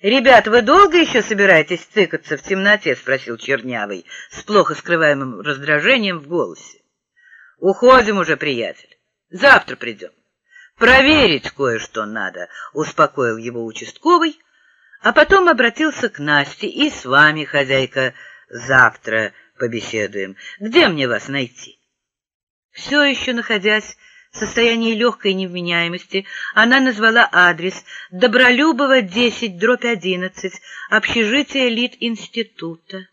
«Ребят, вы долго еще собираетесь цыкаться в темноте?» — спросил Чернявый с плохо скрываемым раздражением в голосе. «Уходим уже, приятель. Завтра придем. Проверить кое-что надо», — успокоил его участковый, а потом обратился к Насте. «И с вами, хозяйка, завтра побеседуем. Где мне вас найти?» Все еще находясь в состоянии легкой невменяемости она назвала адрес Добролюбова, 10, дробь 11, общежитие Лит-института.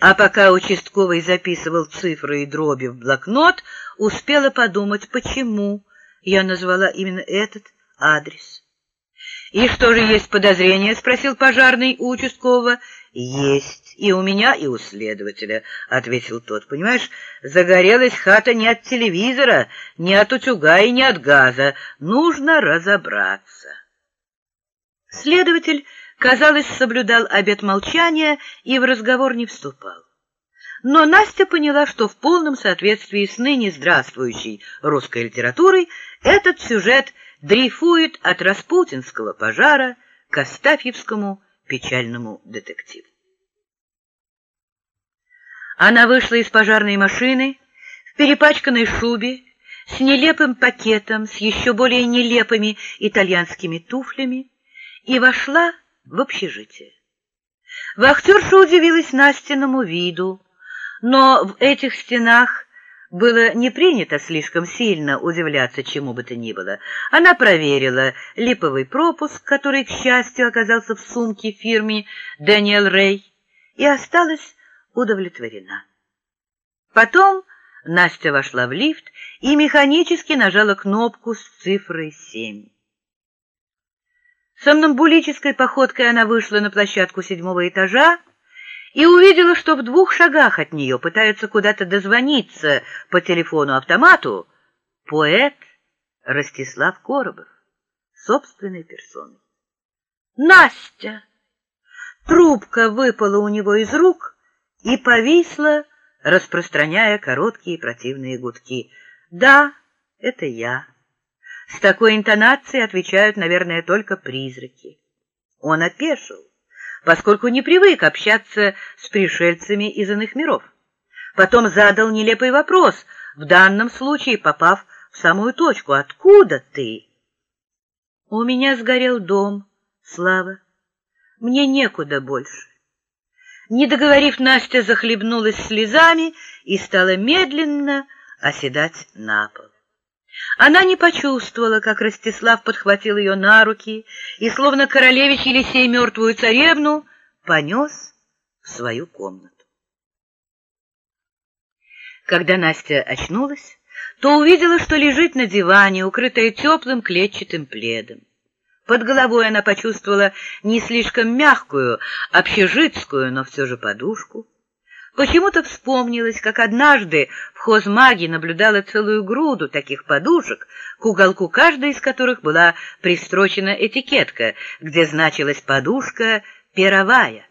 А пока участковый записывал цифры и дроби в блокнот, успела подумать, почему я назвала именно этот адрес. «И что же есть подозрение?» — спросил пожарный у участкового. «Есть и у меня, и у следователя», — ответил тот. «Понимаешь, загорелась хата не от телевизора, не от утюга и не от газа. Нужно разобраться». Следователь, казалось, соблюдал обет молчания и в разговор не вступал. Но Настя поняла, что в полном соответствии с ныне здравствующей русской литературой этот сюжет дрейфует от распутинского пожара к Астафьевскому печальному детективу. Она вышла из пожарной машины в перепачканной шубе, с нелепым пакетом, с еще более нелепыми итальянскими туфлями и вошла в общежитие. Вахтерша удивилась Настиному виду, но в этих стенах было не принято слишком сильно удивляться чему бы то ни было. Она проверила липовый пропуск, который, к счастью, оказался в сумке фирме «Дэниел Рэй», и осталась удовлетворена. Потом Настя вошла в лифт и механически нажала кнопку с цифрой семь. Сомнамбулической походкой она вышла на площадку седьмого этажа, и увидела, что в двух шагах от нее пытаются куда-то дозвониться по телефону-автомату поэт Ростислав Коробов собственной персоной. «Настя!» Трубка выпала у него из рук и повисла, распространяя короткие противные гудки. «Да, это я». С такой интонацией отвечают, наверное, только призраки. Он опешил поскольку не привык общаться с пришельцами из иных миров. Потом задал нелепый вопрос, в данном случае попав в самую точку. «Откуда ты?» «У меня сгорел дом, Слава. Мне некуда больше». Не договорив, Настя захлебнулась слезами и стала медленно оседать на пол. Она не почувствовала, как Ростислав подхватил ее на руки и, словно королевич Елисей мертвую царевну, понес в свою комнату. Когда Настя очнулась, то увидела, что лежит на диване, укрытая теплым клетчатым пледом. Под головой она почувствовала не слишком мягкую, общежитскую, но все же подушку. Почему-то вспомнилось, как однажды в хозмаге наблюдала целую груду таких подушек, к уголку каждой из которых была пристрочена этикетка, где значилась подушка «перовая».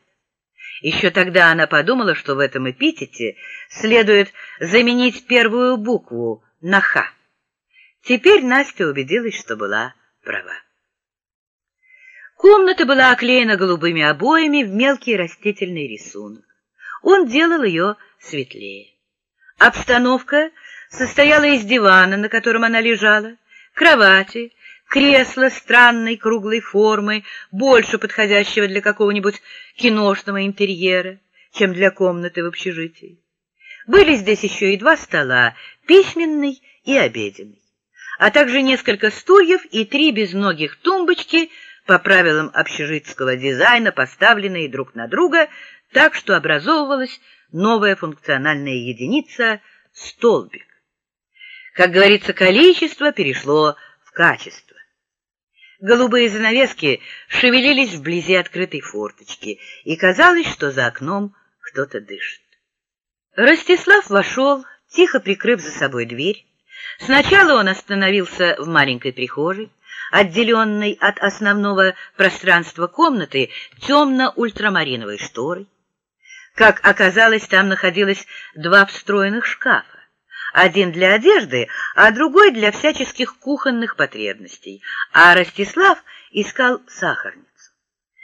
Еще тогда она подумала, что в этом эпитете следует заменить первую букву на «х». Теперь Настя убедилась, что была права. Комната была оклеена голубыми обоями в мелкий растительный рисунок он делал ее светлее. Обстановка состояла из дивана, на котором она лежала, кровати, кресла странной круглой формы, больше подходящего для какого-нибудь киношного интерьера, чем для комнаты в общежитии. Были здесь еще и два стола, письменный и обеденный, а также несколько стульев и три безногих тумбочки по правилам общежитского дизайна, поставленные друг на друга так что образовывалась новая функциональная единица — столбик. Как говорится, количество перешло в качество. Голубые занавески шевелились вблизи открытой форточки, и казалось, что за окном кто-то дышит. Ростислав вошел, тихо прикрыв за собой дверь. Сначала он остановился в маленькой прихожей, отделенной от основного пространства комнаты темно-ультрамариновой шторой. Как оказалось, там находилось два встроенных шкафа. Один для одежды, а другой для всяческих кухонных потребностей. А Ростислав искал сахарницу.